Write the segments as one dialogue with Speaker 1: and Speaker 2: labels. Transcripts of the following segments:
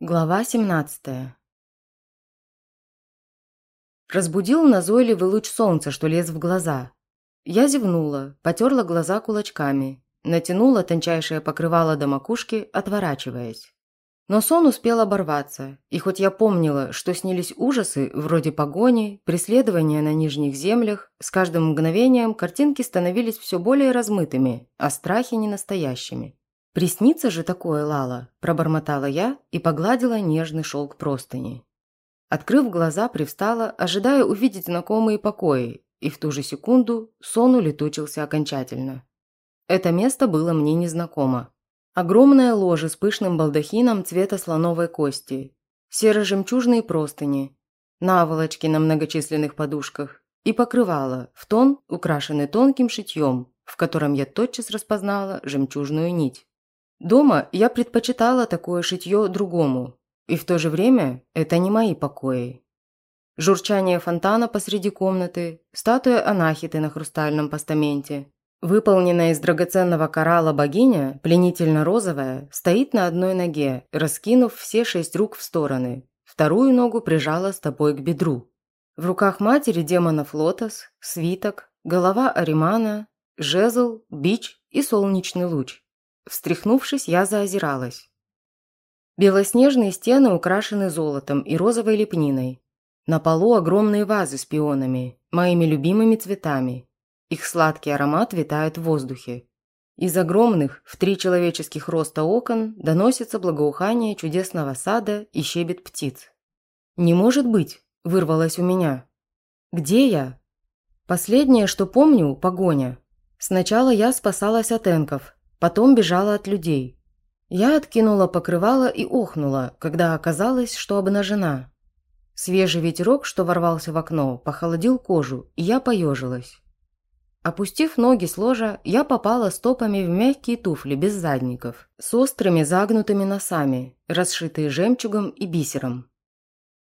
Speaker 1: Глава 17 Разбудил назойливый луч солнца, что лез в глаза. Я зевнула, потерла глаза кулачками, натянула тончайшее покрывало до макушки, отворачиваясь. Но сон успел оборваться, и хоть я помнила, что снились ужасы, вроде погони, преследования на нижних землях, с каждым мгновением картинки становились все более размытыми, а страхи ненастоящими. «Приснится же такое, Лала!» – пробормотала я и погладила нежный шелк простыни. Открыв глаза, привстала, ожидая увидеть знакомые покои, и в ту же секунду сон улетучился окончательно. Это место было мне незнакомо. Огромное ложе с пышным балдахином цвета слоновой кости, серо-жемчужные простыни, наволочки на многочисленных подушках и покрывало в тон, украшенный тонким шитьем, в котором я тотчас распознала жемчужную нить. Дома я предпочитала такое шитье другому, и в то же время это не мои покои. Журчание фонтана посреди комнаты, статуя анахиты на хрустальном постаменте. Выполненная из драгоценного коралла богиня, пленительно-розовая, стоит на одной ноге, раскинув все шесть рук в стороны. Вторую ногу прижала стопой к бедру. В руках матери демонов лотос, свиток, голова Аримана, жезл, бич и солнечный луч. Встряхнувшись, я заозиралась. Белоснежные стены украшены золотом и розовой лепниной. На полу огромные вазы с пионами, моими любимыми цветами. Их сладкий аромат витает в воздухе. Из огромных, в три человеческих роста окон доносится благоухание чудесного сада и щебет птиц. «Не может быть!» – вырвалось у меня. «Где я?» Последнее, что помню – погоня. Сначала я спасалась от энков, Потом бежала от людей. Я откинула покрывало и охнула, когда оказалось, что обнажена. Свежий ветерок, что ворвался в окно, похолодил кожу, и я поежилась. Опустив ноги с ложа, я попала стопами в мягкие туфли без задников, с острыми загнутыми носами, расшитые жемчугом и бисером.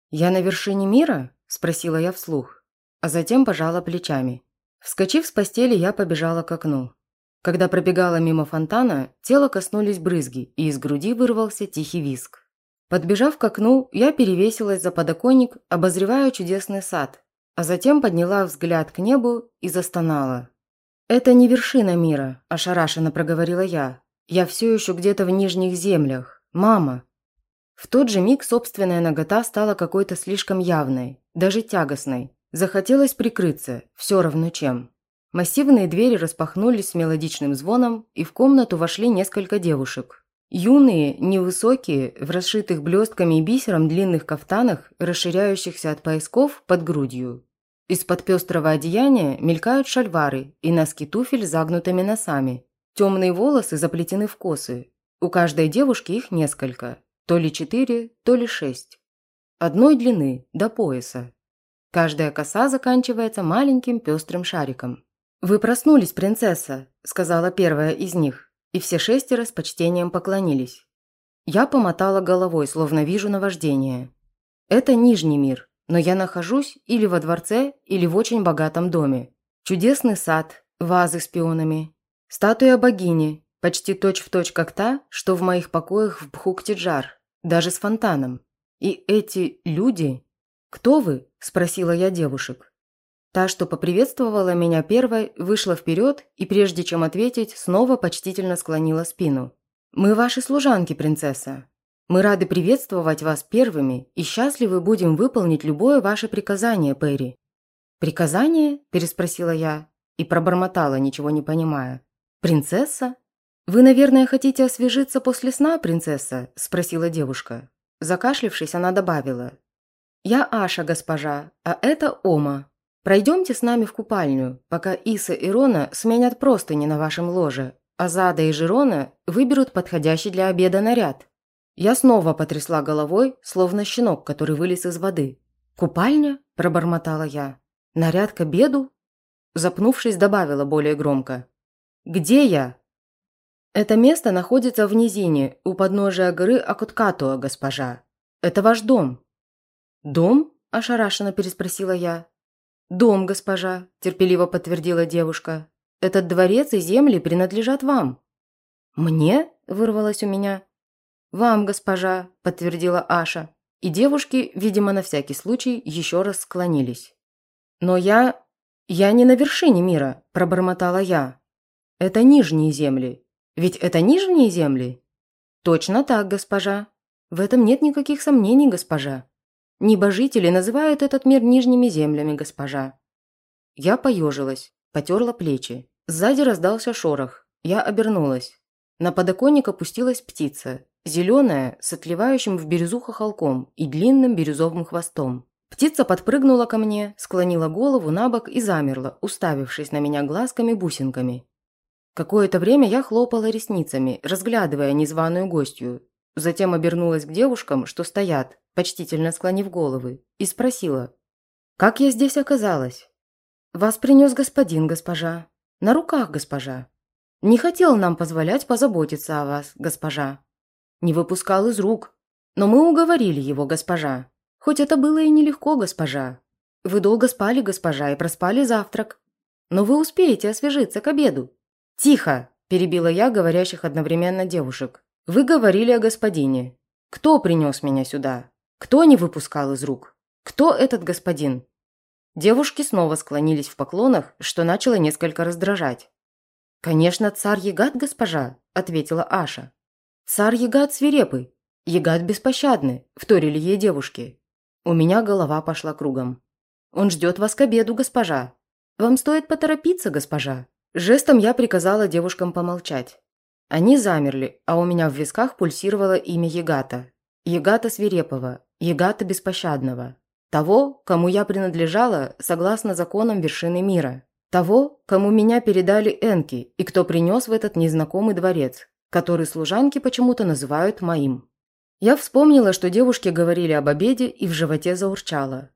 Speaker 1: «Я на вершине мира?» – спросила я вслух, а затем пожала плечами. Вскочив с постели, я побежала к окну. Когда пробегала мимо фонтана, тело коснулись брызги, и из груди вырвался тихий виск. Подбежав к окну, я перевесилась за подоконник, обозревая чудесный сад, а затем подняла взгляд к небу и застонала. «Это не вершина мира», – ошарашенно проговорила я. «Я все еще где-то в нижних землях. Мама!» В тот же миг собственная нагота стала какой-то слишком явной, даже тягостной. Захотелось прикрыться, все равно чем. Массивные двери распахнулись с мелодичным звоном, и в комнату вошли несколько девушек. Юные, невысокие, в расшитых блестками и бисером длинных кафтанах, расширяющихся от поясков под грудью. Из-под пестрого одеяния мелькают шальвары и носки туфель загнутыми носами. Темные волосы заплетены в косы. У каждой девушки их несколько. То ли четыре, то ли шесть. Одной длины, до пояса. Каждая коса заканчивается маленьким пестрым шариком. «Вы проснулись, принцесса», – сказала первая из них, и все шестеро с почтением поклонились. Я помотала головой, словно вижу наваждение. Это Нижний мир, но я нахожусь или во дворце, или в очень богатом доме. Чудесный сад, вазы с пионами, статуя богини, почти точь-в-точь точь как та, что в моих покоях в Бхуктиджар, даже с фонтаном. И эти люди... «Кто вы?» – спросила я девушек. Та, что поприветствовала меня первой, вышла вперед и, прежде чем ответить, снова почтительно склонила спину. «Мы ваши служанки, принцесса. Мы рады приветствовать вас первыми и счастливы будем выполнить любое ваше приказание, Перри». «Приказание?» – переспросила я и пробормотала, ничего не понимая. «Принцесса? Вы, наверное, хотите освежиться после сна, принцесса?» – спросила девушка. Закашлившись, она добавила. «Я Аша, госпожа, а это Ома, Пройдемте с нами в купальню, пока Иса и Рона сменят простыни на вашем ложе, а Зада и Жирона выберут подходящий для обеда наряд. Я снова потрясла головой, словно щенок, который вылез из воды. «Купальня?» – пробормотала я. «Наряд к обеду?» Запнувшись, добавила более громко. «Где я?» «Это место находится в низине, у подножия горы Акуткатуа, госпожа. Это ваш дом». «Дом?» – ошарашенно переспросила я. «Дом, госпожа», – терпеливо подтвердила девушка. «Этот дворец и земли принадлежат вам». «Мне?» – вырвалось у меня. «Вам, госпожа», – подтвердила Аша. И девушки, видимо, на всякий случай, еще раз склонились. «Но я... я не на вершине мира», – пробормотала я. «Это нижние земли. Ведь это нижние земли?» «Точно так, госпожа. В этом нет никаких сомнений, госпожа. Небожители называют этот мир нижними землями, госпожа». Я поежилась, потерла плечи. Сзади раздался шорох. Я обернулась. На подоконник опустилась птица, зеленая, с отливающим в бирюзу хохолком и длинным бирюзовым хвостом. Птица подпрыгнула ко мне, склонила голову на бок и замерла, уставившись на меня глазками-бусинками. Какое-то время я хлопала ресницами, разглядывая незваную гостью. Затем обернулась к девушкам, что стоят, почтительно склонив головы, и спросила, «Как я здесь оказалась?» «Вас принес господин, госпожа. На руках, госпожа. Не хотел нам позволять позаботиться о вас, госпожа. Не выпускал из рук. Но мы уговорили его, госпожа. Хоть это было и нелегко, госпожа. Вы долго спали, госпожа, и проспали завтрак. Но вы успеете освежиться к обеду». «Тихо!» – перебила я говорящих одновременно девушек. «Вы говорили о господине. Кто принес меня сюда? Кто не выпускал из рук? Кто этот господин?» Девушки снова склонились в поклонах, что начало несколько раздражать. «Конечно, царь Ягат, госпожа», – ответила Аша. «Царь Ягат свирепый, Ягат беспощадный», – вторили ей девушки. У меня голова пошла кругом. «Он ждет вас к обеду, госпожа. Вам стоит поторопиться, госпожа». Жестом я приказала девушкам помолчать. Они замерли, а у меня в висках пульсировало имя Ягата. Ягата Свирепого, Ягата Беспощадного. Того, кому я принадлежала согласно законам вершины мира. Того, кому меня передали Энки и кто принес в этот незнакомый дворец, который служанки почему-то называют моим. Я вспомнила, что девушки говорили об обеде и в животе заурчала.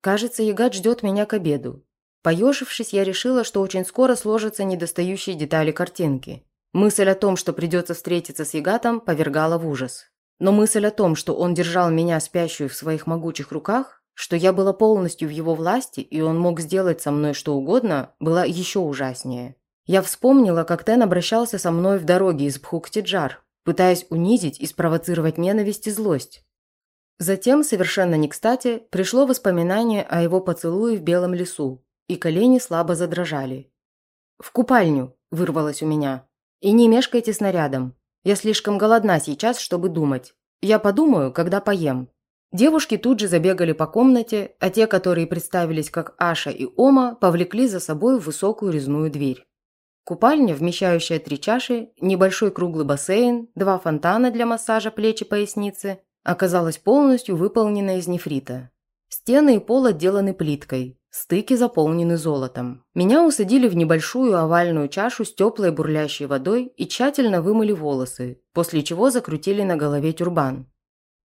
Speaker 1: Кажется, Ягат ждет меня к обеду. Поежившись, я решила, что очень скоро сложатся недостающие детали картинки. Мысль о том, что придется встретиться с Ягатом, повергала в ужас. Но мысль о том, что он держал меня спящую в своих могучих руках, что я была полностью в его власти, и он мог сделать со мной что угодно, было еще ужаснее. Я вспомнила, как Тен обращался со мной в дороге из Бхуктиджар, пытаясь унизить и спровоцировать ненависть и злость. Затем, совершенно не кстати, пришло воспоминание о его поцелуе в белом лесу, и колени слабо задрожали. «В купальню!» – вырвалось у меня. «И не мешкайте снарядом. Я слишком голодна сейчас, чтобы думать. Я подумаю, когда поем». Девушки тут же забегали по комнате, а те, которые представились как Аша и Ома, повлекли за собой высокую резную дверь. Купальня, вмещающая три чаши, небольшой круглый бассейн, два фонтана для массажа плеч и поясницы, оказалась полностью выполнена из нефрита. Стены и пол отделаны плиткой, стыки заполнены золотом. Меня усадили в небольшую овальную чашу с теплой бурлящей водой и тщательно вымыли волосы, после чего закрутили на голове тюрбан.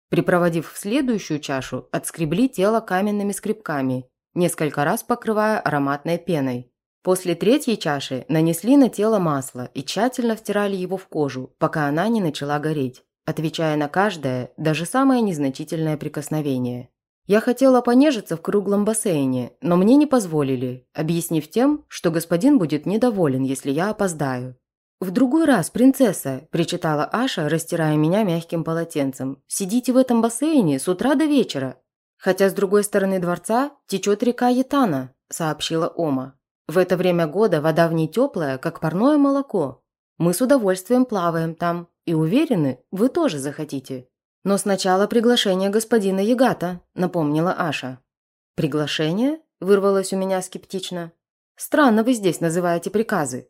Speaker 1: Припроводив в следующую чашу, отскребли тело каменными скребками, несколько раз покрывая ароматной пеной. После третьей чаши нанесли на тело масло и тщательно втирали его в кожу, пока она не начала гореть, отвечая на каждое, даже самое незначительное прикосновение. Я хотела понежиться в круглом бассейне, но мне не позволили, объяснив тем, что господин будет недоволен, если я опоздаю. «В другой раз, принцесса», – причитала Аша, растирая меня мягким полотенцем. «Сидите в этом бассейне с утра до вечера». «Хотя с другой стороны дворца течет река Ятана», – сообщила Ома. «В это время года вода в ней теплая, как парное молоко. Мы с удовольствием плаваем там и уверены, вы тоже захотите». «Но сначала приглашение господина Ягата», – напомнила Аша. «Приглашение?» – вырвалось у меня скептично. «Странно вы здесь называете приказы».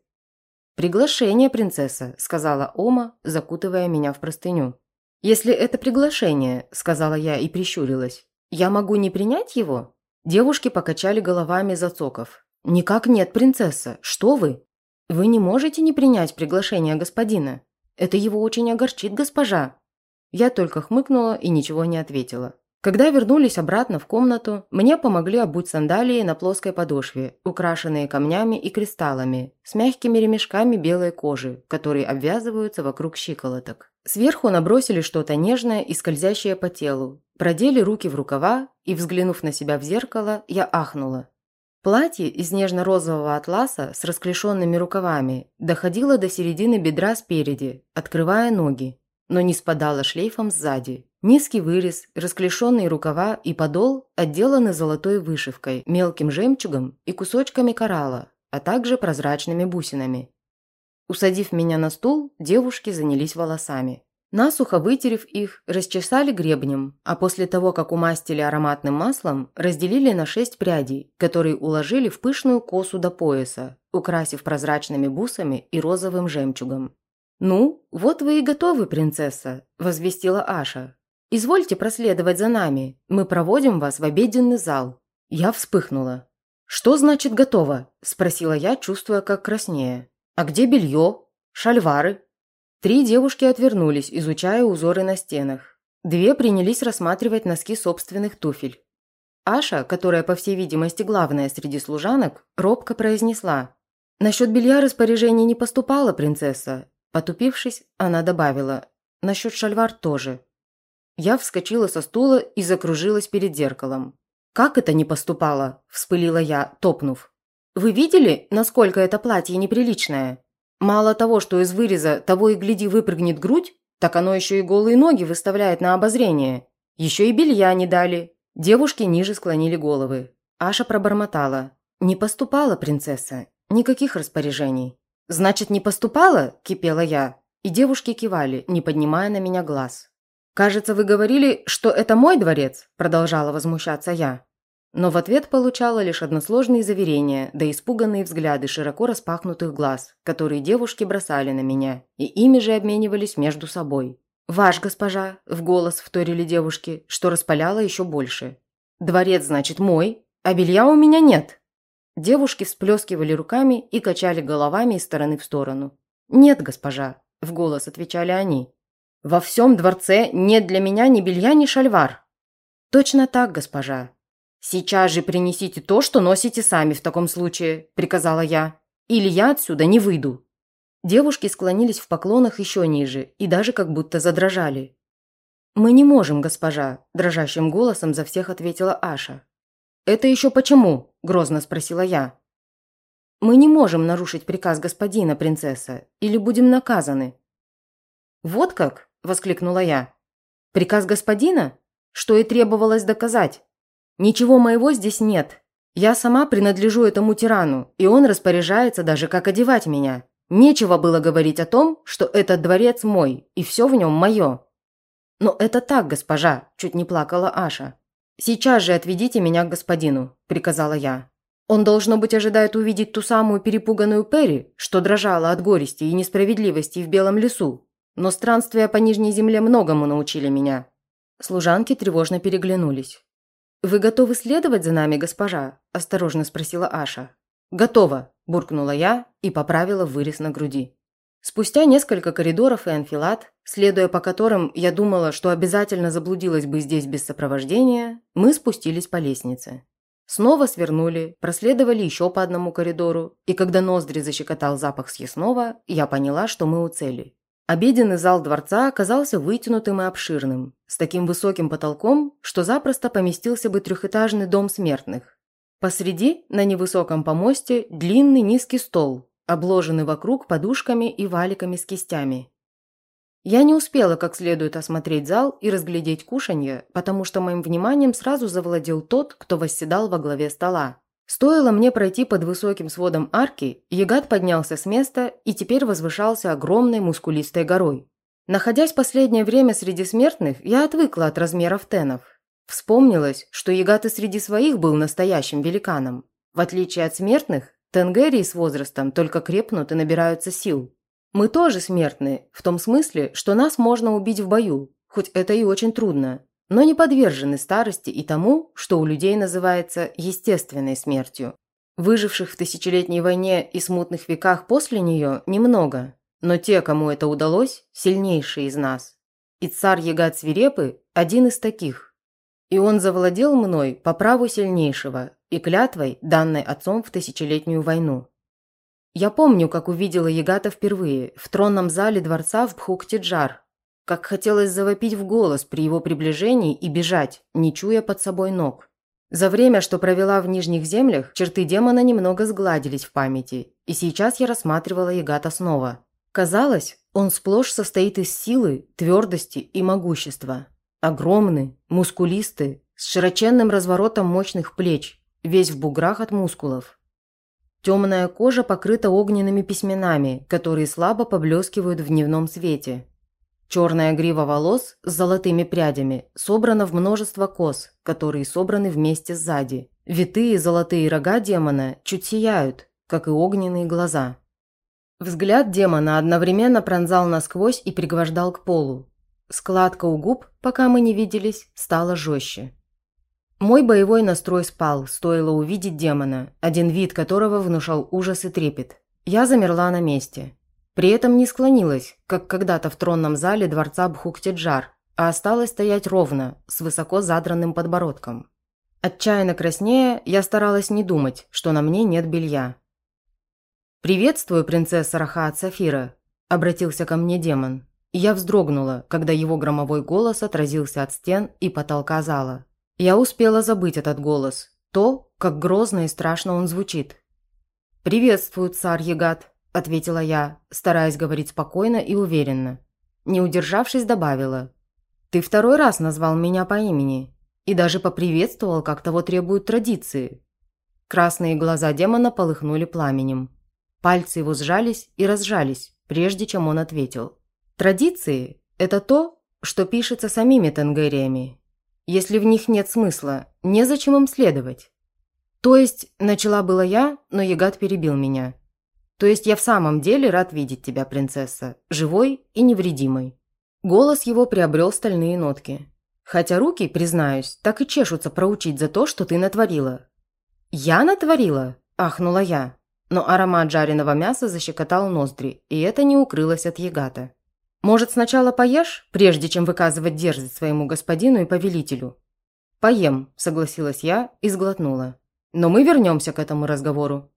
Speaker 1: «Приглашение, принцесса», – сказала Ома, закутывая меня в простыню. «Если это приглашение», – сказала я и прищурилась, – «я могу не принять его?» Девушки покачали головами зацоков. «Никак нет, принцесса. Что вы? Вы не можете не принять приглашение господина. Это его очень огорчит госпожа». Я только хмыкнула и ничего не ответила. Когда вернулись обратно в комнату, мне помогли обуть сандалии на плоской подошве, украшенные камнями и кристаллами, с мягкими ремешками белой кожи, которые обвязываются вокруг щиколоток. Сверху набросили что-то нежное и скользящее по телу, продели руки в рукава и, взглянув на себя в зеркало, я ахнула. Платье из нежно-розового атласа с расклешенными рукавами доходило до середины бедра спереди, открывая ноги, но не спадала шлейфом сзади. Низкий вырез, расклешенные рукава и подол отделаны золотой вышивкой, мелким жемчугом и кусочками коралла, а также прозрачными бусинами. Усадив меня на стул, девушки занялись волосами. Насухо вытерев их, расчесали гребнем, а после того, как умастили ароматным маслом, разделили на шесть прядей, которые уложили в пышную косу до пояса, украсив прозрачными бусами и розовым жемчугом. «Ну, вот вы и готовы, принцесса», – возвестила Аша. «Извольте проследовать за нами, мы проводим вас в обеденный зал». Я вспыхнула. «Что значит готово?» – спросила я, чувствуя, как краснее. «А где белье? Шальвары?» Три девушки отвернулись, изучая узоры на стенах. Две принялись рассматривать носки собственных туфель. Аша, которая, по всей видимости, главная среди служанок, робко произнесла. «Насчет белья распоряжений не поступало, принцесса». Потупившись, она добавила. «Насчет шальвар тоже». Я вскочила со стула и закружилась перед зеркалом. «Как это не поступало?» – вспылила я, топнув. «Вы видели, насколько это платье неприличное? Мало того, что из выреза того и гляди выпрыгнет грудь, так оно еще и голые ноги выставляет на обозрение. Еще и белья не дали. Девушки ниже склонили головы. Аша пробормотала. «Не поступала, принцесса. Никаких распоряжений». «Значит, не поступала?» – кипела я. И девушки кивали, не поднимая на меня глаз. «Кажется, вы говорили, что это мой дворец?» – продолжала возмущаться я. Но в ответ получала лишь односложные заверения, да испуганные взгляды широко распахнутых глаз, которые девушки бросали на меня, и ими же обменивались между собой. «Ваш, госпожа!» – в голос вторили девушки, что распаляло еще больше. «Дворец, значит, мой, а белья у меня нет!» Девушки всплескивали руками и качали головами из стороны в сторону. «Нет, госпожа!» – в голос отвечали они. «Во всем дворце нет для меня ни белья, ни шальвар!» «Точно так, госпожа!» «Сейчас же принесите то, что носите сами в таком случае», – приказала я. «Или я отсюда не выйду». Девушки склонились в поклонах еще ниже и даже как будто задрожали. «Мы не можем, госпожа», – дрожащим голосом за всех ответила Аша. «Это еще почему?» – грозно спросила я. «Мы не можем нарушить приказ господина, принцесса, или будем наказаны». «Вот как?» – воскликнула я. «Приказ господина? Что и требовалось доказать?» Ничего моего здесь нет. Я сама принадлежу этому тирану, и он распоряжается даже, как одевать меня. Нечего было говорить о том, что этот дворец мой, и все в нем мое. Но это так, госпожа, чуть не плакала Аша. Сейчас же отведите меня к господину, приказала я. Он, должно быть, ожидает увидеть ту самую перепуганную Перри, что дрожала от горести и несправедливости в белом лесу. Но странствия по Нижней земле многому научили меня. Служанки тревожно переглянулись. «Вы готовы следовать за нами, госпожа?» – осторожно спросила Аша. «Готово», – буркнула я и поправила вырез на груди. Спустя несколько коридоров и анфилат, следуя по которым я думала, что обязательно заблудилась бы здесь без сопровождения, мы спустились по лестнице. Снова свернули, проследовали еще по одному коридору, и когда ноздри защекотал запах съестного, я поняла, что мы у цели. Обеденный зал дворца оказался вытянутым и обширным, с таким высоким потолком, что запросто поместился бы трехэтажный дом смертных. Посреди, на невысоком помосте, длинный низкий стол, обложенный вокруг подушками и валиками с кистями. Я не успела как следует осмотреть зал и разглядеть кушанье, потому что моим вниманием сразу завладел тот, кто восседал во главе стола. Стоило мне пройти под высоким сводом арки, Ягат поднялся с места и теперь возвышался огромной мускулистой горой. Находясь последнее время среди смертных, я отвыкла от размеров тенов. Вспомнилось, что Ягат и среди своих был настоящим великаном. В отличие от смертных, тенгерии с возрастом только крепнут и набираются сил. Мы тоже смертны, в том смысле, что нас можно убить в бою, хоть это и очень трудно но не подвержены старости и тому, что у людей называется естественной смертью. Выживших в тысячелетней войне и смутных веках после нее немного, но те, кому это удалось, сильнейшие из нас. И царь Ягат Свирепый – один из таких. И он завладел мной по праву сильнейшего и клятвой, данной отцом в тысячелетнюю войну. Я помню, как увидела Ягата впервые в тронном зале дворца в Бхуктиджар как хотелось завопить в голос при его приближении и бежать, не чуя под собой ног. За время, что провела в Нижних землях, черты демона немного сгладились в памяти, и сейчас я рассматривала Ягата снова. Казалось, он сплошь состоит из силы, твердости и могущества. Огромный, мускулистый, с широченным разворотом мощных плеч, весь в буграх от мускулов. Темная кожа покрыта огненными письменами, которые слабо поблескивают в дневном свете. Черная грива волос с золотыми прядями собрана в множество кос, которые собраны вместе сзади. Витые золотые рога демона чуть сияют, как и огненные глаза. Взгляд демона одновременно пронзал насквозь и пригвождал к полу. Складка у губ, пока мы не виделись, стала жестче. Мой боевой настрой спал, стоило увидеть демона, один вид которого внушал ужас и трепет. Я замерла на месте. При этом не склонилась, как когда-то в тронном зале дворца Бхуктиджар, а осталась стоять ровно, с высоко задранным подбородком. Отчаянно краснея, я старалась не думать, что на мне нет белья. «Приветствую, принцесса Рахаат Сафира», – обратился ко мне демон. Я вздрогнула, когда его громовой голос отразился от стен и потолка зала. Я успела забыть этот голос, то, как грозно и страшно он звучит. «Приветствую, царь Ягат», – ответила я, стараясь говорить спокойно и уверенно. Не удержавшись, добавила. «Ты второй раз назвал меня по имени и даже поприветствовал, как того требуют традиции». Красные глаза демона полыхнули пламенем. Пальцы его сжались и разжались, прежде чем он ответил. «Традиции – это то, что пишется самими тенгериями, если в них нет смысла, незачем им следовать. То есть, начала была я, но Ягат перебил меня. То есть я в самом деле рад видеть тебя, принцесса, живой и невредимой. Голос его приобрел стальные нотки. Хотя руки, признаюсь, так и чешутся проучить за то, что ты натворила. «Я натворила?» – ахнула я. Но аромат жареного мяса защекотал ноздри, и это не укрылось от Ягата. Может, сначала поешь, прежде чем выказывать дерзость своему господину и повелителю?» «Поем», – согласилась я и сглотнула. «Но мы вернемся к этому разговору».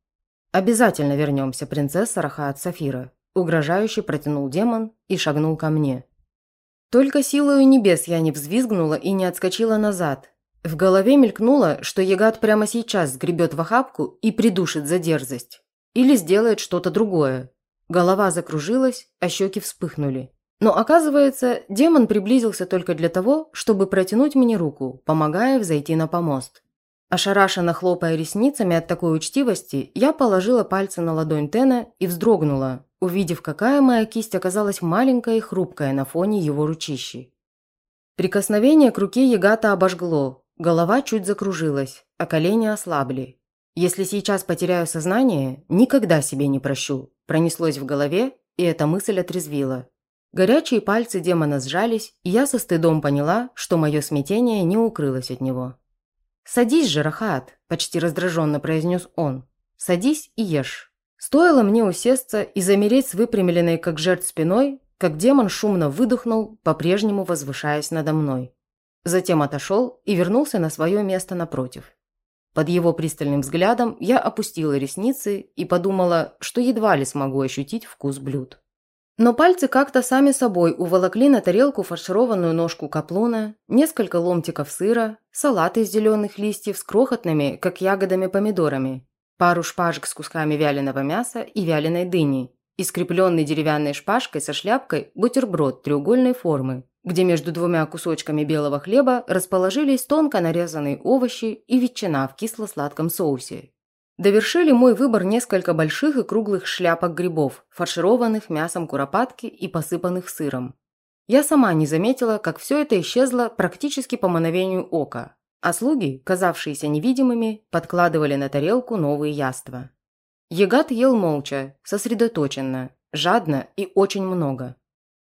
Speaker 1: «Обязательно вернемся, принцесса Рахаат Сафира», – угрожающе протянул демон и шагнул ко мне. Только силою небес я не взвизгнула и не отскочила назад. В голове мелькнуло, что Ягат прямо сейчас сгребет в охапку и придушит за дерзость. Или сделает что-то другое. Голова закружилась, а щеки вспыхнули. Но оказывается, демон приблизился только для того, чтобы протянуть мне руку, помогая взойти на помост. Ошарашенно хлопая ресницами от такой учтивости, я положила пальцы на ладонь Тена и вздрогнула, увидев, какая моя кисть оказалась маленькая и хрупкая на фоне его ручищи. Прикосновение к руке Ягата обожгло, голова чуть закружилась, а колени ослабли. Если сейчас потеряю сознание, никогда себе не прощу. Пронеслось в голове, и эта мысль отрезвила. Горячие пальцы демона сжались, и я со стыдом поняла, что мое смятение не укрылось от него. «Садись же, Рахат», – почти раздраженно произнес он. «Садись и ешь». Стоило мне усесться и замереть с выпрямленной как жертв спиной, как демон шумно выдохнул, по-прежнему возвышаясь надо мной. Затем отошел и вернулся на свое место напротив. Под его пристальным взглядом я опустила ресницы и подумала, что едва ли смогу ощутить вкус блюд. Но пальцы как-то сами собой уволокли на тарелку фаршированную ножку каплуна, несколько ломтиков сыра, салат из зеленых листьев с крохотными, как ягодами, помидорами, пару шпажек с кусками вяленого мяса и вяленой дыни и скрепленный деревянной шпажкой со шляпкой бутерброд треугольной формы, где между двумя кусочками белого хлеба расположились тонко нарезанные овощи и ветчина в кисло-сладком соусе. Довершили мой выбор несколько больших и круглых шляпок грибов, фаршированных мясом куропатки и посыпанных сыром. Я сама не заметила, как все это исчезло практически по мановению ока, а слуги, казавшиеся невидимыми, подкладывали на тарелку новые яства. Егат ел молча, сосредоточенно, жадно и очень много.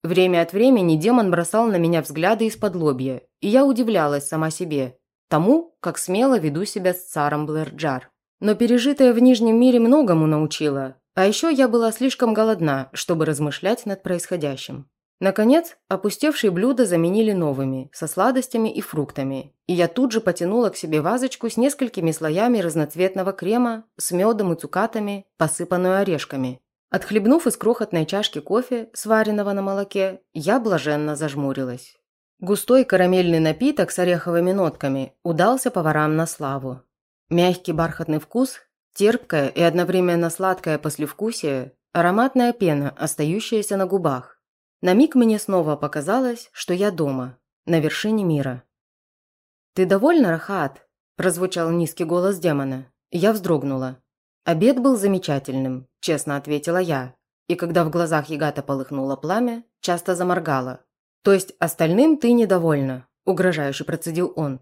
Speaker 1: Время от времени демон бросал на меня взгляды из-под лобья, и я удивлялась сама себе, тому, как смело веду себя с царом Блэрджар. Но пережитое в Нижнем мире многому научило. А еще я была слишком голодна, чтобы размышлять над происходящим. Наконец, опустевшие блюда заменили новыми, со сладостями и фруктами. И я тут же потянула к себе вазочку с несколькими слоями разноцветного крема, с медом и цукатами, посыпанную орешками. Отхлебнув из крохотной чашки кофе, сваренного на молоке, я блаженно зажмурилась. Густой карамельный напиток с ореховыми нотками удался поварам на славу. Мягкий бархатный вкус, терпкое и одновременно сладкое послевкусие, Ароматная пена, остающаяся на губах. На миг мне снова показалось, что я дома, на вершине мира. «Ты довольна, Рахат?» – прозвучал низкий голос демона. Я вздрогнула. «Обед был замечательным», – честно ответила я. И когда в глазах Ягата полыхнуло пламя, часто заморгала. «То есть остальным ты недовольна?» – угрожающе процедил он.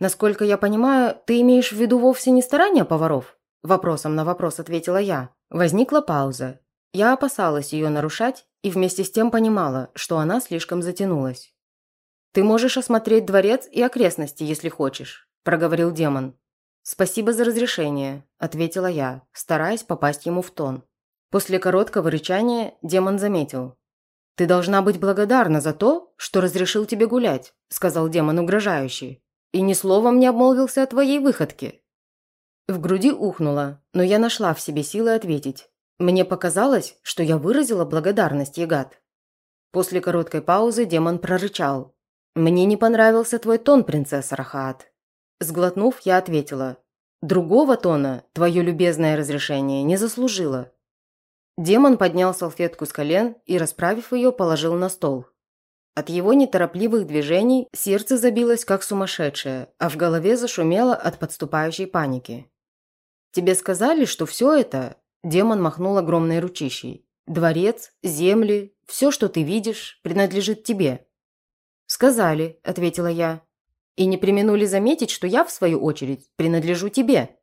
Speaker 1: «Насколько я понимаю, ты имеешь в виду вовсе не старания поваров?» Вопросом на вопрос ответила я. Возникла пауза. Я опасалась ее нарушать и вместе с тем понимала, что она слишком затянулась. «Ты можешь осмотреть дворец и окрестности, если хочешь», – проговорил демон. «Спасибо за разрешение», – ответила я, стараясь попасть ему в тон. После короткого рычания демон заметил. «Ты должна быть благодарна за то, что разрешил тебе гулять», – сказал демон угрожающий. «И ни словом не обмолвился о твоей выходке». В груди ухнуло, но я нашла в себе силы ответить. Мне показалось, что я выразила благодарность Ягат. После короткой паузы демон прорычал. «Мне не понравился твой тон, принцесса Рахаат». Сглотнув, я ответила. «Другого тона твое любезное разрешение не заслужило». Демон поднял салфетку с колен и, расправив ее, положил на стол. От его неторопливых движений сердце забилось как сумасшедшее, а в голове зашумело от подступающей паники. «Тебе сказали, что все это...» Демон махнул огромной ручищей. «Дворец, земли, все, что ты видишь, принадлежит тебе. «Сказали», – ответила я. «И не применули заметить, что я, в свою очередь, принадлежу тебе».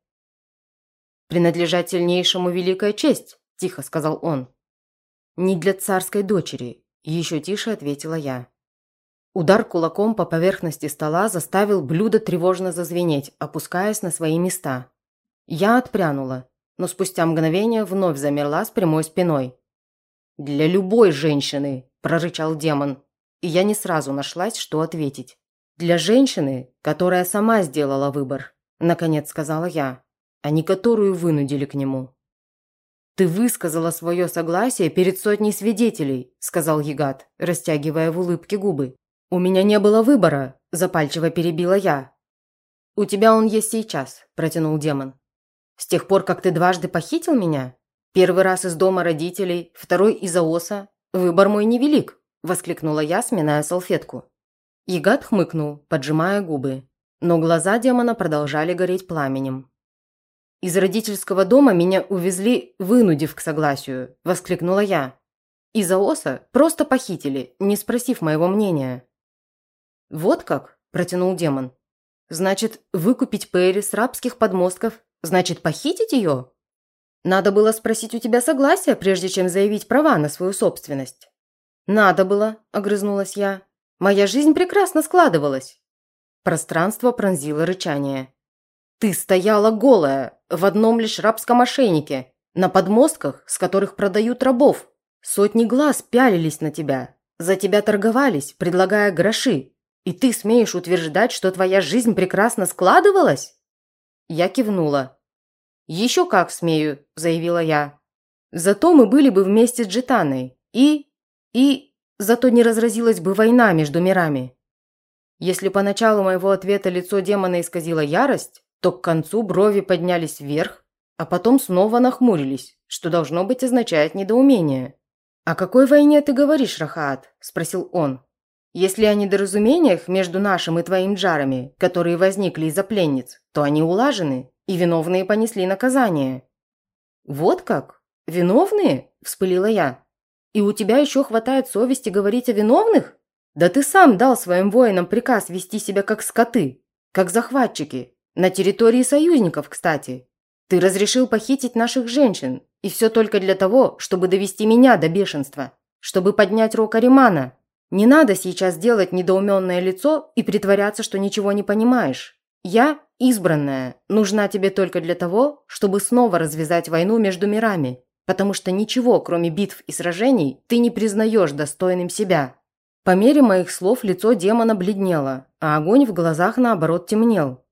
Speaker 1: «Принадлежать сильнейшему великая честь», – тихо сказал он. «Не для царской дочери», – еще тише ответила я. Удар кулаком по поверхности стола заставил блюдо тревожно зазвенеть, опускаясь на свои места. Я отпрянула, но спустя мгновение вновь замерла с прямой спиной. «Для любой женщины!» – прорычал демон и я не сразу нашлась, что ответить. «Для женщины, которая сама сделала выбор», – наконец сказала я, а не которую вынудили к нему. «Ты высказала свое согласие перед сотней свидетелей», – сказал Ягат, растягивая в улыбке губы. «У меня не было выбора», – запальчиво перебила я. «У тебя он есть сейчас», – протянул демон. «С тех пор, как ты дважды похитил меня? Первый раз из дома родителей, второй из Аоса. Выбор мой невелик воскликнула я, сминая салфетку. Ягат хмыкнул, поджимая губы, но глаза демона продолжали гореть пламенем. «Из родительского дома меня увезли, вынудив к согласию», – воскликнула я. «Из Аоса просто похитили, не спросив моего мнения». «Вот как?» – протянул демон. «Значит, выкупить Перри с рабских подмостков, значит, похитить ее?» «Надо было спросить у тебя согласия, прежде чем заявить права на свою собственность». «Надо было», – огрызнулась я. «Моя жизнь прекрасно складывалась». Пространство пронзило рычание. «Ты стояла голая, в одном лишь рабском ошейнике, на подмостках, с которых продают рабов. Сотни глаз пялились на тебя, за тебя торговались, предлагая гроши. И ты смеешь утверждать, что твоя жизнь прекрасно складывалась?» Я кивнула. «Еще как смею», – заявила я. «Зато мы были бы вместе с Джитаной. И и зато не разразилась бы война между мирами. Если поначалу моего ответа лицо демона исказило ярость, то к концу брови поднялись вверх, а потом снова нахмурились, что должно быть означает недоумение. «О какой войне ты говоришь, Рахаат?» – спросил он. «Если о недоразумениях между нашим и твоим джарами, которые возникли из-за пленниц, то они улажены, и виновные понесли наказание». «Вот как? Виновные?» – вспылила я. И у тебя еще хватает совести говорить о виновных? Да ты сам дал своим воинам приказ вести себя как скоты, как захватчики. На территории союзников, кстати. Ты разрешил похитить наших женщин. И все только для того, чтобы довести меня до бешенства. Чтобы поднять Рока Римана. Не надо сейчас делать недоуменное лицо и притворяться, что ничего не понимаешь. Я, избранная, нужна тебе только для того, чтобы снова развязать войну между мирами потому что ничего, кроме битв и сражений, ты не признаешь достойным себя. По мере моих слов лицо демона бледнело, а огонь в глазах, наоборот, темнел.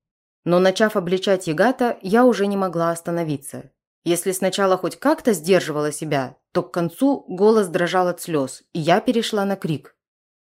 Speaker 1: Но начав обличать Ягата, я уже не могла остановиться. Если сначала хоть как-то сдерживала себя, то к концу голос дрожал от слез, и я перешла на крик.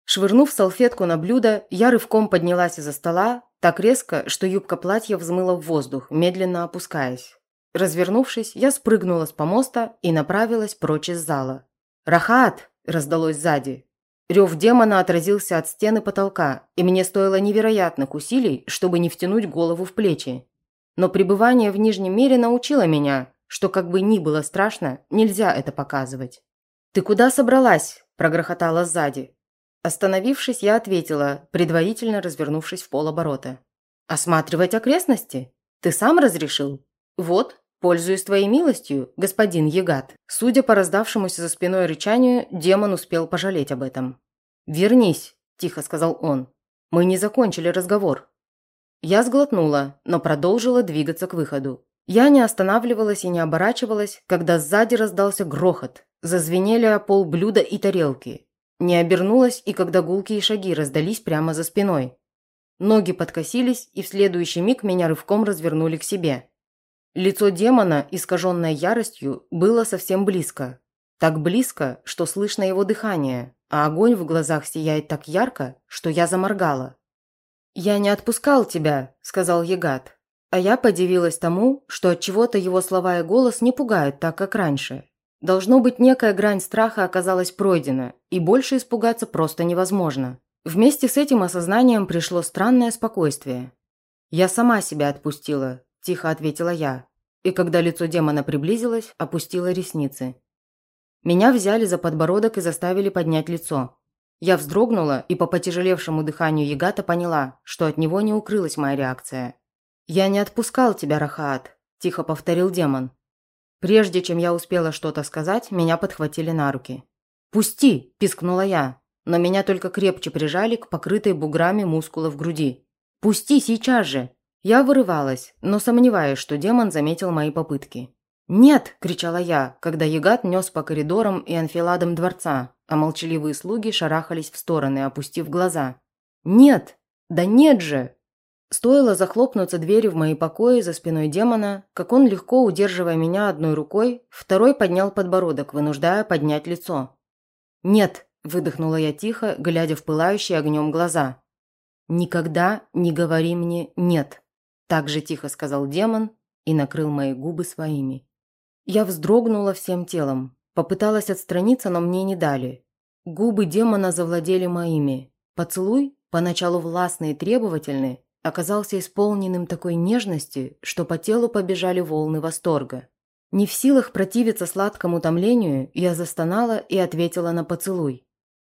Speaker 1: Швырнув салфетку на блюдо, я рывком поднялась из-за стола, так резко, что юбка платья взмыла в воздух, медленно опускаясь. Развернувшись, я спрыгнула с помоста и направилась прочь из зала. «Рахат!» – раздалось сзади. Рев демона отразился от стены потолка, и мне стоило невероятных усилий, чтобы не втянуть голову в плечи. Но пребывание в Нижнем мире научило меня, что как бы ни было страшно, нельзя это показывать. «Ты куда собралась?» – прогрохотала сзади. Остановившись, я ответила, предварительно развернувшись в полоборота. «Осматривать окрестности? Ты сам разрешил? Вот, пользуясь твоей милостью, господин Егат». Судя по раздавшемуся за спиной рычанию, демон успел пожалеть об этом. «Вернись», – тихо сказал он. «Мы не закончили разговор». Я сглотнула, но продолжила двигаться к выходу. Я не останавливалась и не оборачивалась, когда сзади раздался грохот. Зазвенели о пол блюда и тарелки. Не обернулась и когда гулкие шаги раздались прямо за спиной. Ноги подкосились, и в следующий миг меня рывком развернули к себе. Лицо демона, искаженное яростью, было совсем близко. Так близко, что слышно его дыхание, а огонь в глазах сияет так ярко, что я заморгала. «Я не отпускал тебя», – сказал Егат. А я подивилась тому, что от чего то его слова и голос не пугают так, как раньше. Должно быть, некая грань страха оказалась пройдена, и больше испугаться просто невозможно. Вместе с этим осознанием пришло странное спокойствие. «Я сама себя отпустила», – тихо ответила я. И когда лицо демона приблизилось, опустила ресницы. Меня взяли за подбородок и заставили поднять лицо. Я вздрогнула и по потяжелевшему дыханию Ягата поняла, что от него не укрылась моя реакция. «Я не отпускал тебя, Рахаат», – тихо повторил демон. Прежде чем я успела что-то сказать, меня подхватили на руки. «Пусти!» – пискнула я, но меня только крепче прижали к покрытой буграми мускулов груди. «Пусти сейчас же!» Я вырывалась, но сомневаюсь, что демон заметил мои попытки. «Нет!» – кричала я, когда Ягат нес по коридорам и анфиладам дворца, а молчаливые слуги шарахались в стороны, опустив глаза. «Нет! Да нет же!» Стоило захлопнуться дверью в мои покои за спиной демона, как он, легко удерживая меня одной рукой, второй поднял подбородок, вынуждая поднять лицо. «Нет», – выдохнула я тихо, глядя в пылающие огнем глаза. «Никогда не говори мне «нет», – так же тихо сказал демон и накрыл мои губы своими. Я вздрогнула всем телом, попыталась отстраниться, но мне не дали. Губы демона завладели моими. Поцелуй, поначалу властный и требовательный, оказался исполненным такой нежности, что по телу побежали волны восторга. Не в силах противиться сладкому томлению, я застонала и ответила на поцелуй.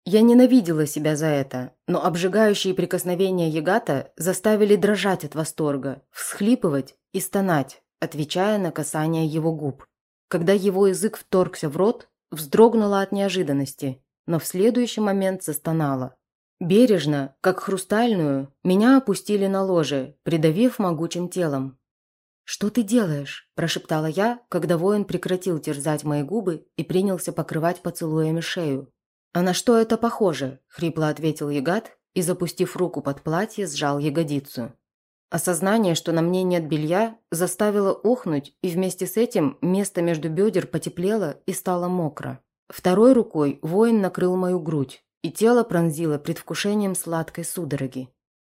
Speaker 1: Я ненавидела себя за это, но обжигающие прикосновения Ягата заставили дрожать от восторга, всхлипывать и стонать, отвечая на касание его губ. Когда его язык вторгся в рот, вздрогнула от неожиданности, но в следующий момент застонала. Бережно, как хрустальную, меня опустили на ложе, придавив могучим телом. «Что ты делаешь?» – прошептала я, когда воин прекратил терзать мои губы и принялся покрывать поцелуями шею. «А на что это похоже?» – хрипло ответил Ягат и, запустив руку под платье, сжал ягодицу. Осознание, что на мне нет белья, заставило ухнуть, и вместе с этим место между бедер потеплело и стало мокро. Второй рукой воин накрыл мою грудь, и тело пронзило предвкушением сладкой судороги.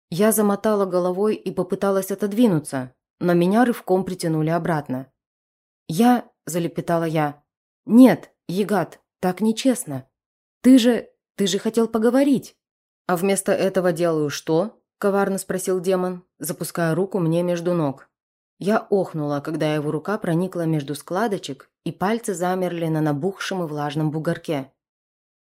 Speaker 1: Я замотала головой и попыталась отодвинуться, но меня рывком притянули обратно. «Я...» – залепетала я. «Нет, Егат, так нечестно. Ты же... ты же хотел поговорить». «А вместо этого делаю что?» – коварно спросил демон, запуская руку мне между ног. Я охнула, когда его рука проникла между складочек, и пальцы замерли на набухшем и влажном бугорке.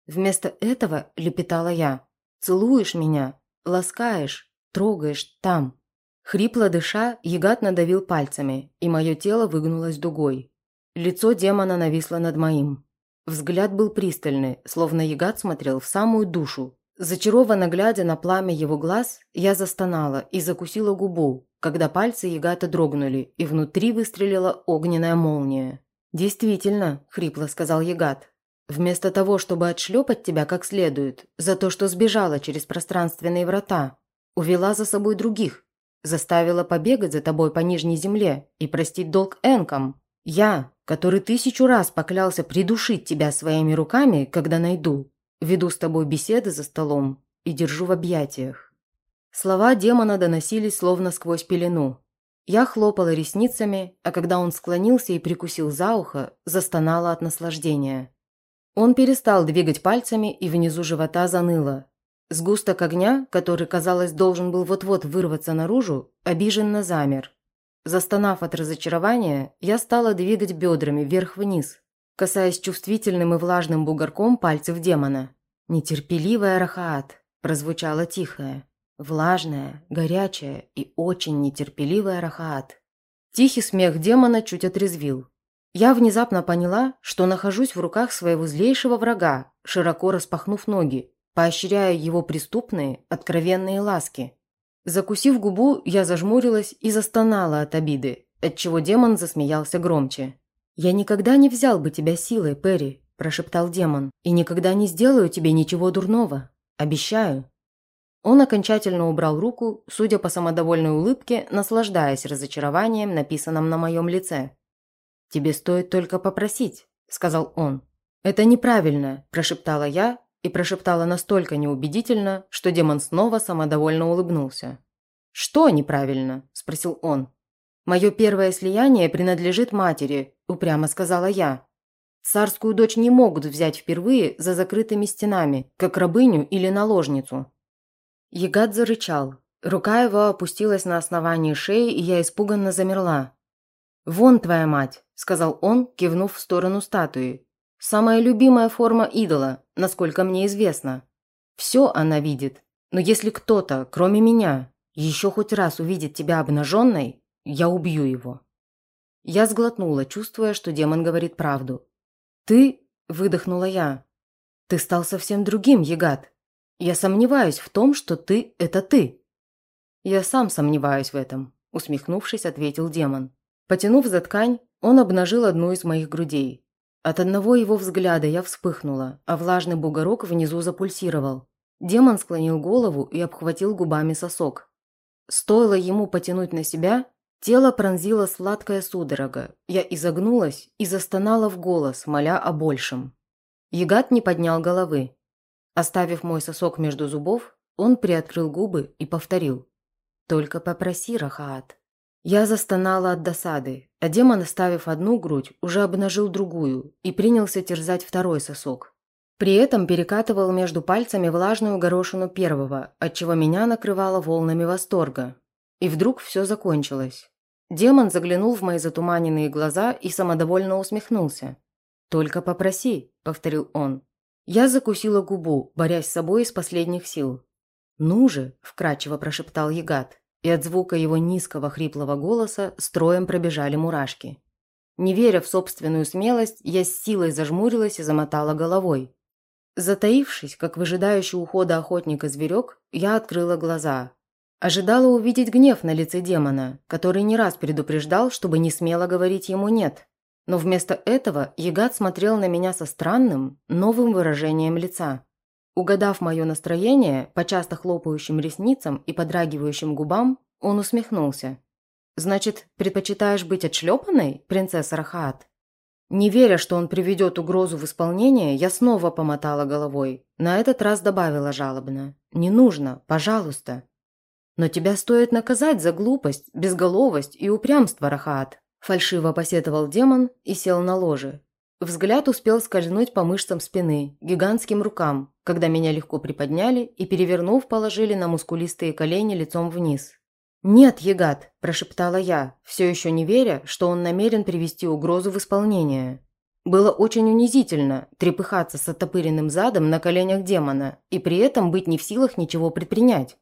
Speaker 1: Вместо этого лепетала я. «Целуешь меня, ласкаешь, трогаешь там». Хрипло дыша, Ягат надавил пальцами, и мое тело выгнулось дугой. Лицо демона нависло над моим. Взгляд был пристальный, словно Ягат смотрел в самую душу. Зачарованно глядя на пламя его глаз, я застонала и закусила губу, когда пальцы Ягата дрогнули, и внутри выстрелила огненная молния. «Действительно», – хрипло сказал Ягат, Вместо того, чтобы отшлепать тебя как следует за то, что сбежала через пространственные врата, увела за собой других, заставила побегать за тобой по нижней земле и простить долг Энкам. Я, который тысячу раз поклялся придушить тебя своими руками, когда найду, веду с тобой беседы за столом и держу в объятиях». Слова демона доносились словно сквозь пелену. Я хлопала ресницами, а когда он склонился и прикусил за ухо, застонала от наслаждения. Он перестал двигать пальцами, и внизу живота заныло. Сгусток огня, который, казалось, должен был вот-вот вырваться наружу, обиженно замер. Застонав от разочарования, я стала двигать бедрами вверх-вниз, касаясь чувствительным и влажным бугорком пальцев демона. «Нетерпеливая Рахаат», – прозвучало тихое. Влажная, горячая и очень нетерпеливая Рахаат. Тихий смех демона чуть отрезвил. Я внезапно поняла, что нахожусь в руках своего злейшего врага, широко распахнув ноги, поощряя его преступные, откровенные ласки. Закусив губу, я зажмурилась и застонала от обиды, отчего демон засмеялся громче. «Я никогда не взял бы тебя силой, Перри», – прошептал демон, – «и никогда не сделаю тебе ничего дурного. Обещаю». Он окончательно убрал руку, судя по самодовольной улыбке, наслаждаясь разочарованием, написанным на моем лице. «Тебе стоит только попросить», – сказал он. «Это неправильно», – прошептала я, и прошептала настолько неубедительно, что демон снова самодовольно улыбнулся. «Что неправильно?» – спросил он. «Мое первое слияние принадлежит матери», – упрямо сказала я. «Царскую дочь не могут взять впервые за закрытыми стенами, как рабыню или наложницу». Ягат зарычал. Рука его опустилась на основание шеи, и я испуганно замерла. «Вон твоя мать», – сказал он, кивнув в сторону статуи. Самая любимая форма идола, насколько мне известно. Все она видит. Но если кто-то, кроме меня, еще хоть раз увидит тебя обнаженной, я убью его». Я сглотнула, чувствуя, что демон говорит правду. «Ты...» – выдохнула я. «Ты стал совсем другим, Ягат. Я сомневаюсь в том, что ты – это ты». «Я сам сомневаюсь в этом», – усмехнувшись, ответил демон. Потянув за ткань, он обнажил одну из моих грудей. От одного его взгляда я вспыхнула, а влажный бугорок внизу запульсировал. Демон склонил голову и обхватил губами сосок. Стоило ему потянуть на себя, тело пронзило сладкая судорога. Я изогнулась и застонала в голос, моля о большем. Ягат не поднял головы. Оставив мой сосок между зубов, он приоткрыл губы и повторил. «Только попроси, Рахаат». Я застонала от досады, а демон, оставив одну грудь, уже обнажил другую и принялся терзать второй сосок. При этом перекатывал между пальцами влажную горошину первого, отчего меня накрывало волнами восторга. И вдруг все закончилось. Демон заглянул в мои затуманенные глаза и самодовольно усмехнулся. «Только попроси», – повторил он. Я закусила губу, борясь с собой из последних сил. «Ну же», – вкрадчиво прошептал Ягат и от звука его низкого хриплого голоса строем пробежали мурашки. Не веря в собственную смелость, я с силой зажмурилась и замотала головой. Затаившись, как выжидающий ухода охотника зверек, я открыла глаза. Ожидала увидеть гнев на лице демона, который не раз предупреждал, чтобы не смело говорить ему «нет». Но вместо этого Ягат смотрел на меня со странным, новым выражением лица. Угадав мое настроение, по часто хлопающим ресницам и подрагивающим губам, он усмехнулся. «Значит, предпочитаешь быть отшлепанной, принцесса Рахаат?» Не веря, что он приведет угрозу в исполнение, я снова помотала головой. На этот раз добавила жалобно. «Не нужно, пожалуйста». «Но тебя стоит наказать за глупость, безголовость и упрямство, Рахаат», фальшиво посетовал демон и сел на ложе. Взгляд успел скользнуть по мышцам спины, гигантским рукам, когда меня легко приподняли и, перевернув, положили на мускулистые колени лицом вниз. «Нет, Егат», – прошептала я, все еще не веря, что он намерен привести угрозу в исполнение. Было очень унизительно трепыхаться с оттопыренным задом на коленях демона и при этом быть не в силах ничего предпринять.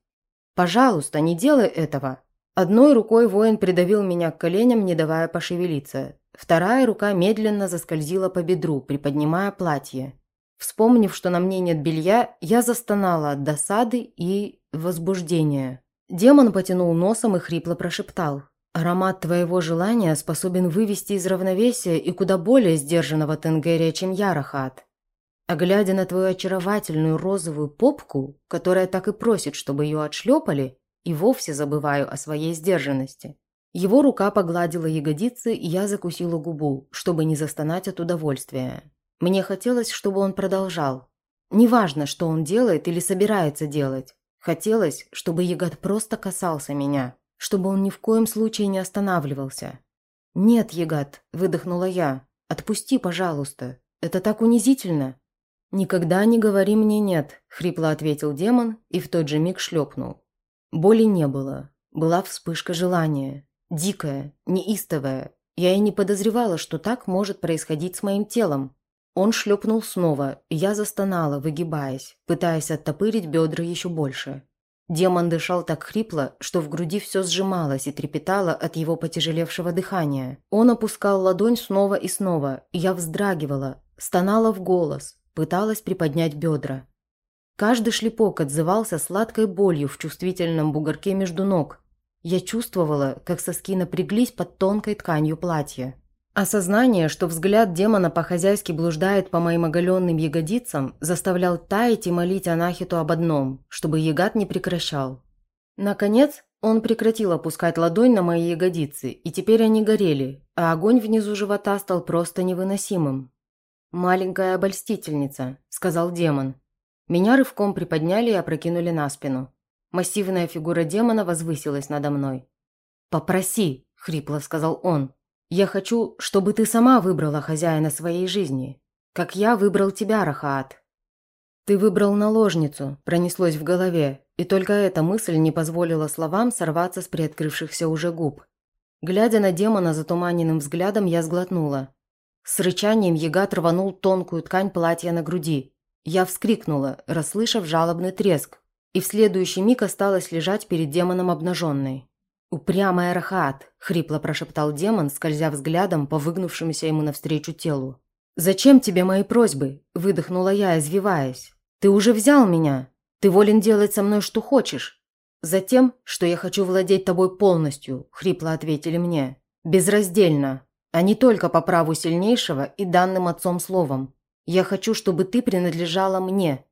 Speaker 1: «Пожалуйста, не делай этого!» Одной рукой воин придавил меня к коленям, не давая пошевелиться. Вторая рука медленно заскользила по бедру, приподнимая платье. Вспомнив, что на мне нет белья, я застонала от досады и возбуждения. Демон потянул носом и хрипло прошептал. «Аромат твоего желания способен вывести из равновесия и куда более сдержанного Тенгерия, чем Ярахат. А глядя на твою очаровательную розовую попку, которая так и просит, чтобы ее отшлепали, и вовсе забываю о своей сдержанности». Его рука погладила ягодицы, и я закусила губу, чтобы не застонать от удовольствия. Мне хотелось, чтобы он продолжал. Неважно, что он делает или собирается делать. Хотелось, чтобы Ягод просто касался меня. чтобы он ни в коем случае не останавливался. «Нет, Егат», – выдохнула я, – «отпусти, пожалуйста. Это так унизительно». «Никогда не говори мне «нет», – хрипло ответил демон и в тот же миг шлепнул. Боли не было. Была вспышка желания. Дикая, неистовая. Я и не подозревала, что так может происходить с моим телом. Он шлепнул снова, и я застонала, выгибаясь, пытаясь оттопырить бедра еще больше. Демон дышал так хрипло, что в груди все сжималось и трепетало от его потяжелевшего дыхания. Он опускал ладонь снова и снова, и я вздрагивала, стонала в голос, пыталась приподнять бедра. Каждый шлепок отзывался сладкой болью в чувствительном бугорке между ног. Я чувствовала, как соски напряглись под тонкой тканью платья. Осознание, что взгляд демона по-хозяйски блуждает по моим оголенным ягодицам, заставлял таять и молить Анахиту об одном, чтобы ягод не прекращал. Наконец, он прекратил опускать ладонь на мои ягодицы, и теперь они горели, а огонь внизу живота стал просто невыносимым. «Маленькая обольстительница», – сказал демон. Меня рывком приподняли и опрокинули на спину. Массивная фигура демона возвысилась надо мной. «Попроси», – хрипло сказал он. «Я хочу, чтобы ты сама выбрала хозяина своей жизни, как я выбрал тебя, Рахаат». «Ты выбрал наложницу», – пронеслось в голове, и только эта мысль не позволила словам сорваться с приоткрывшихся уже губ. Глядя на демона затуманенным взглядом, я сглотнула. С рычанием Ягат рванул тонкую ткань платья на груди. Я вскрикнула, расслышав жалобный треск, и в следующий миг осталась лежать перед демоном обнаженной. «Упрямая Рахат!» – хрипло прошептал демон, скользя взглядом по выгнувшемуся ему навстречу телу. «Зачем тебе мои просьбы?» – выдохнула я, извиваясь. «Ты уже взял меня. Ты волен делать со мной, что хочешь». «Затем, что я хочу владеть тобой полностью», – хрипло ответили мне. «Безраздельно, а не только по праву сильнейшего и данным отцом словом. Я хочу, чтобы ты принадлежала мне.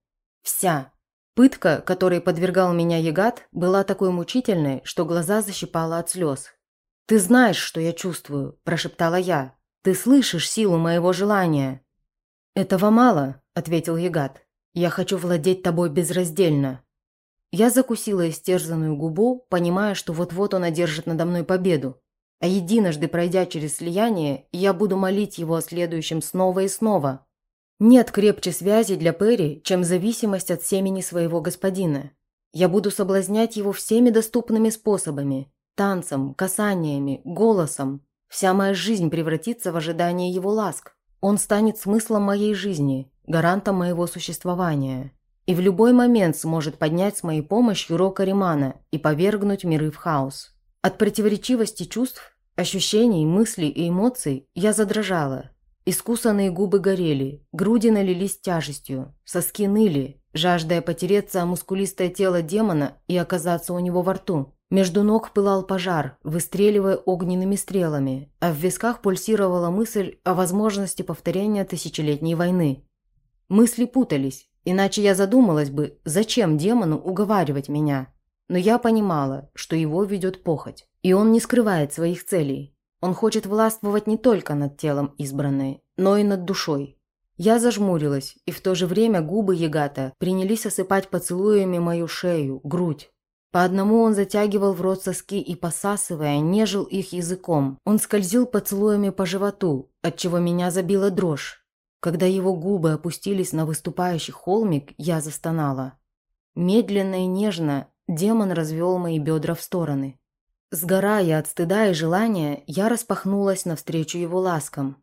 Speaker 1: Вся. Пытка, которой подвергал меня Ягат, была такой мучительной, что глаза защипала от слез. «Ты знаешь, что я чувствую», – прошептала я. «Ты слышишь силу моего желания». «Этого мало», – ответил Ягат. «Я хочу владеть тобой безраздельно». Я закусила истерзанную губу, понимая, что вот-вот он одержит надо мной победу. А единожды пройдя через слияние, я буду молить его о следующем снова и снова. Нет крепче связи для Перри, чем зависимость от семени своего господина. Я буду соблазнять его всеми доступными способами – танцем, касаниями, голосом. Вся моя жизнь превратится в ожидание его ласк. Он станет смыслом моей жизни, гарантом моего существования. И в любой момент сможет поднять с моей помощью Рока Римана и повергнуть миры в хаос. От противоречивости чувств, ощущений, мыслей и эмоций я задрожала – Искусанные губы горели, груди налились тяжестью, соски ныли, жаждая потереться о мускулистое тело демона и оказаться у него во рту. Между ног пылал пожар, выстреливая огненными стрелами, а в висках пульсировала мысль о возможности повторения тысячелетней войны. Мысли путались, иначе я задумалась бы, зачем демону уговаривать меня. Но я понимала, что его ведет похоть, и он не скрывает своих целей. Он хочет властвовать не только над телом избранной, но и над душой. Я зажмурилась, и в то же время губы Ягата принялись осыпать поцелуями мою шею, грудь. По одному он затягивал в рот соски и, посасывая, нежил их языком. Он скользил поцелуями по животу, отчего меня забила дрожь. Когда его губы опустились на выступающий холмик, я застонала. Медленно и нежно демон развел мои бедра в стороны. Сгорая от стыда и желания, я распахнулась навстречу его ласкам.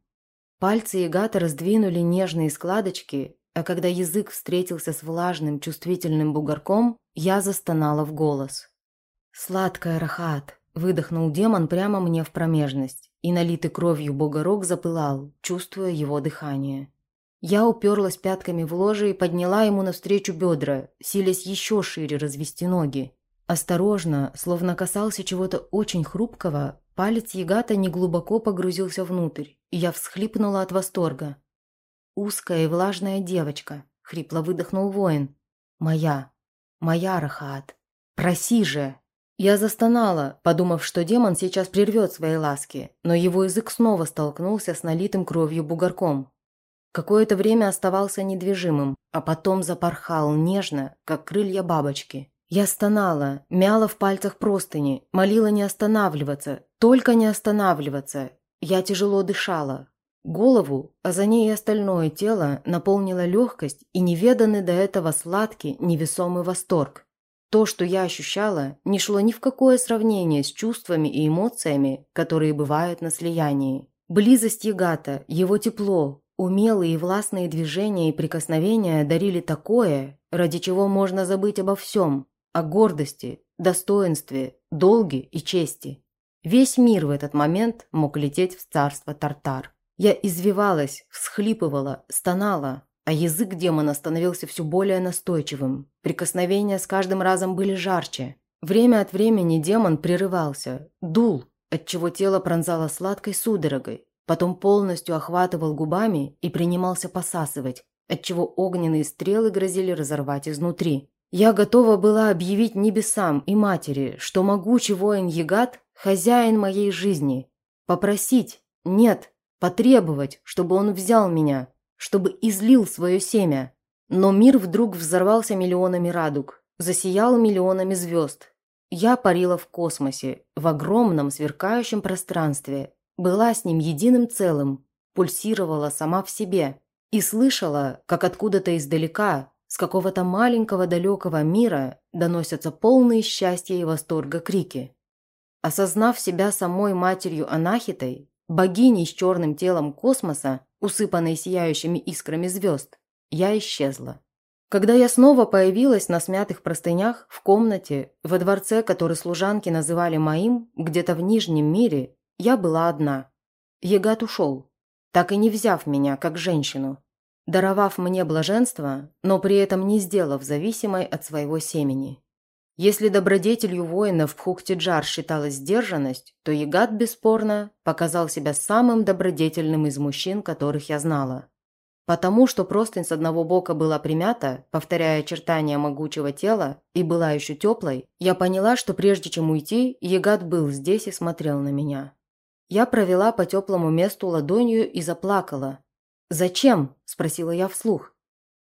Speaker 1: Пальцы Ягата раздвинули нежные складочки, а когда язык встретился с влажным, чувствительным бугорком, я застонала в голос. «Сладкая Рахат!» – выдохнул демон прямо мне в промежность, и налитый кровью бугорок запылал, чувствуя его дыхание. Я уперлась пятками в ложе и подняла ему навстречу бедра, силясь еще шире развести ноги. Осторожно, словно касался чего-то очень хрупкого, палец Ягата неглубоко погрузился внутрь, и я всхлипнула от восторга. «Узкая и влажная девочка», — хрипло выдохнул воин. «Моя, моя Рахаат, проси же!» Я застонала, подумав, что демон сейчас прервет свои ласки, но его язык снова столкнулся с налитым кровью бугорком. Какое-то время оставался недвижимым, а потом запорхал нежно, как крылья бабочки. Я стонала, мяла в пальцах простыни, молила не останавливаться, только не останавливаться. Я тяжело дышала. Голову, а за ней и остальное тело наполнила легкость и неведанный до этого сладкий, невесомый восторг. То, что я ощущала, не шло ни в какое сравнение с чувствами и эмоциями, которые бывают на слиянии. Близость Ягата, его тепло, умелые и властные движения и прикосновения дарили такое, ради чего можно забыть обо всем, о гордости, достоинстве, долге и чести. Весь мир в этот момент мог лететь в царство Тартар. Я извивалась, всхлипывала, стонала, а язык демона становился все более настойчивым. Прикосновения с каждым разом были жарче. Время от времени демон прерывался, дул, отчего тело пронзало сладкой судорогой, потом полностью охватывал губами и принимался посасывать, отчего огненные стрелы грозили разорвать изнутри. Я готова была объявить небесам и матери, что могучий воин Ягат – хозяин моей жизни. Попросить, нет, потребовать, чтобы он взял меня, чтобы излил свое семя. Но мир вдруг взорвался миллионами радуг, засиял миллионами звезд. Я парила в космосе, в огромном сверкающем пространстве, была с ним единым целым, пульсировала сама в себе и слышала, как откуда-то издалека, с какого-то маленького далекого мира доносятся полные счастья и восторга крики. Осознав себя самой матерью Анахитой, богиней с черным телом космоса, усыпанной сияющими искрами звезд, я исчезла. Когда я снова появилась на смятых простынях в комнате, во дворце, который служанки называли моим, где-то в Нижнем мире, я была одна. Егат ушел, так и не взяв меня как женщину, даровав мне блаженство, но при этом не сделав зависимой от своего семени. Если добродетелью воина в Пхуктиджар считалась сдержанность, то Ягат, бесспорно, показал себя самым добродетельным из мужчин, которых я знала. Потому что простынь с одного бока была примята, повторяя очертания могучего тела, и была еще теплой, я поняла, что прежде чем уйти, Ягат был здесь и смотрел на меня. Я провела по теплому месту ладонью и заплакала. «Зачем?» – спросила я вслух.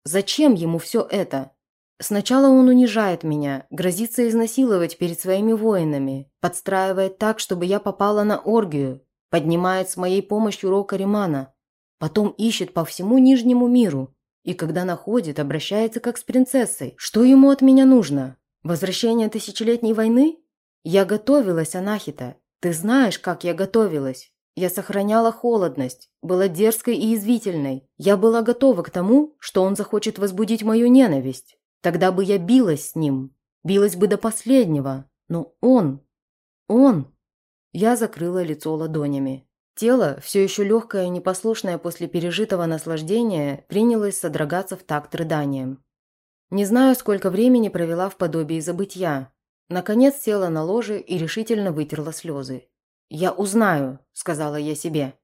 Speaker 1: «Зачем ему все это?» Сначала он унижает меня, грозится изнасиловать перед своими воинами, подстраивает так, чтобы я попала на оргию, поднимает с моей помощью Рока Римана, потом ищет по всему Нижнему миру, и когда находит, обращается как с принцессой. Что ему от меня нужно? Возвращение тысячелетней войны? Я готовилась, Анахита. Ты знаешь, как я готовилась. Я сохраняла холодность, была дерзкой и язвительной. Я была готова к тому, что он захочет возбудить мою ненависть. Тогда бы я билась с ним, билась бы до последнего. Но он, он... Я закрыла лицо ладонями. Тело, все еще легкое и непослушное после пережитого наслаждения, принялось содрогаться в такт рыданием. Не знаю, сколько времени провела в подобии забытья. Наконец села на ложе и решительно вытерла слезы. «Я узнаю», – сказала я себе.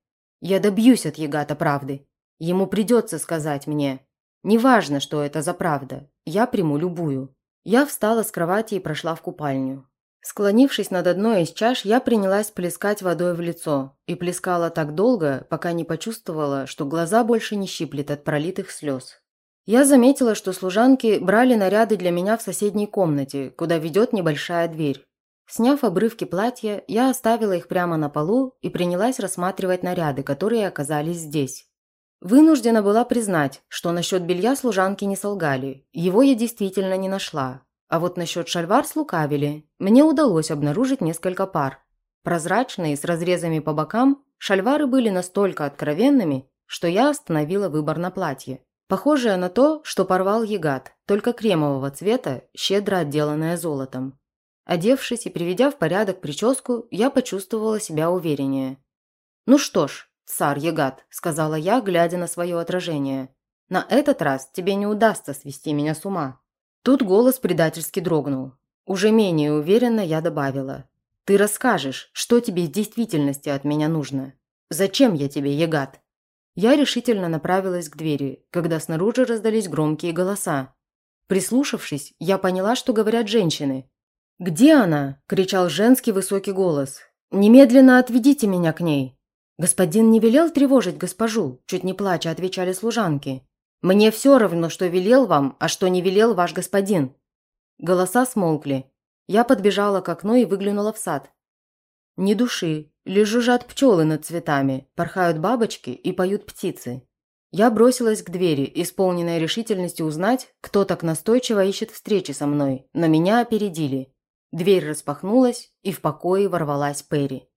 Speaker 1: «Я добьюсь от Ягата правды. Ему придется сказать мне, Неважно, что это за правда. Я приму любую. Я встала с кровати и прошла в купальню. Склонившись над одной из чаш, я принялась плескать водой в лицо и плескала так долго, пока не почувствовала, что глаза больше не щиплет от пролитых слез. Я заметила, что служанки брали наряды для меня в соседней комнате, куда ведет небольшая дверь. Сняв обрывки платья, я оставила их прямо на полу и принялась рассматривать наряды, которые оказались здесь. Вынуждена была признать, что насчет белья служанки не солгали. Его я действительно не нашла. А вот насчет шальвар слукавили. Мне удалось обнаружить несколько пар. Прозрачные, с разрезами по бокам, шальвары были настолько откровенными, что я остановила выбор на платье. Похожее на то, что порвал ягат, только кремового цвета, щедро отделанное золотом. Одевшись и приведя в порядок прическу, я почувствовала себя увереннее. Ну что ж, «Цар Ягат», – сказала я, глядя на свое отражение. «На этот раз тебе не удастся свести меня с ума». Тут голос предательски дрогнул. Уже менее уверенно я добавила. «Ты расскажешь, что тебе в действительности от меня нужно. Зачем я тебе, Ягат?» Я решительно направилась к двери, когда снаружи раздались громкие голоса. Прислушавшись, я поняла, что говорят женщины. «Где она?» – кричал женский высокий голос. «Немедленно отведите меня к ней!» «Господин не велел тревожить госпожу?» – чуть не плача отвечали служанки. «Мне все равно, что велел вам, а что не велел ваш господин». Голоса смолкли. Я подбежала к окну и выглянула в сад. Ни души, лишь жужжат пчелы над цветами, порхают бабочки и поют птицы. Я бросилась к двери, исполненная решительности узнать, кто так настойчиво ищет встречи со мной, но меня опередили. Дверь распахнулась, и в покое ворвалась Перри.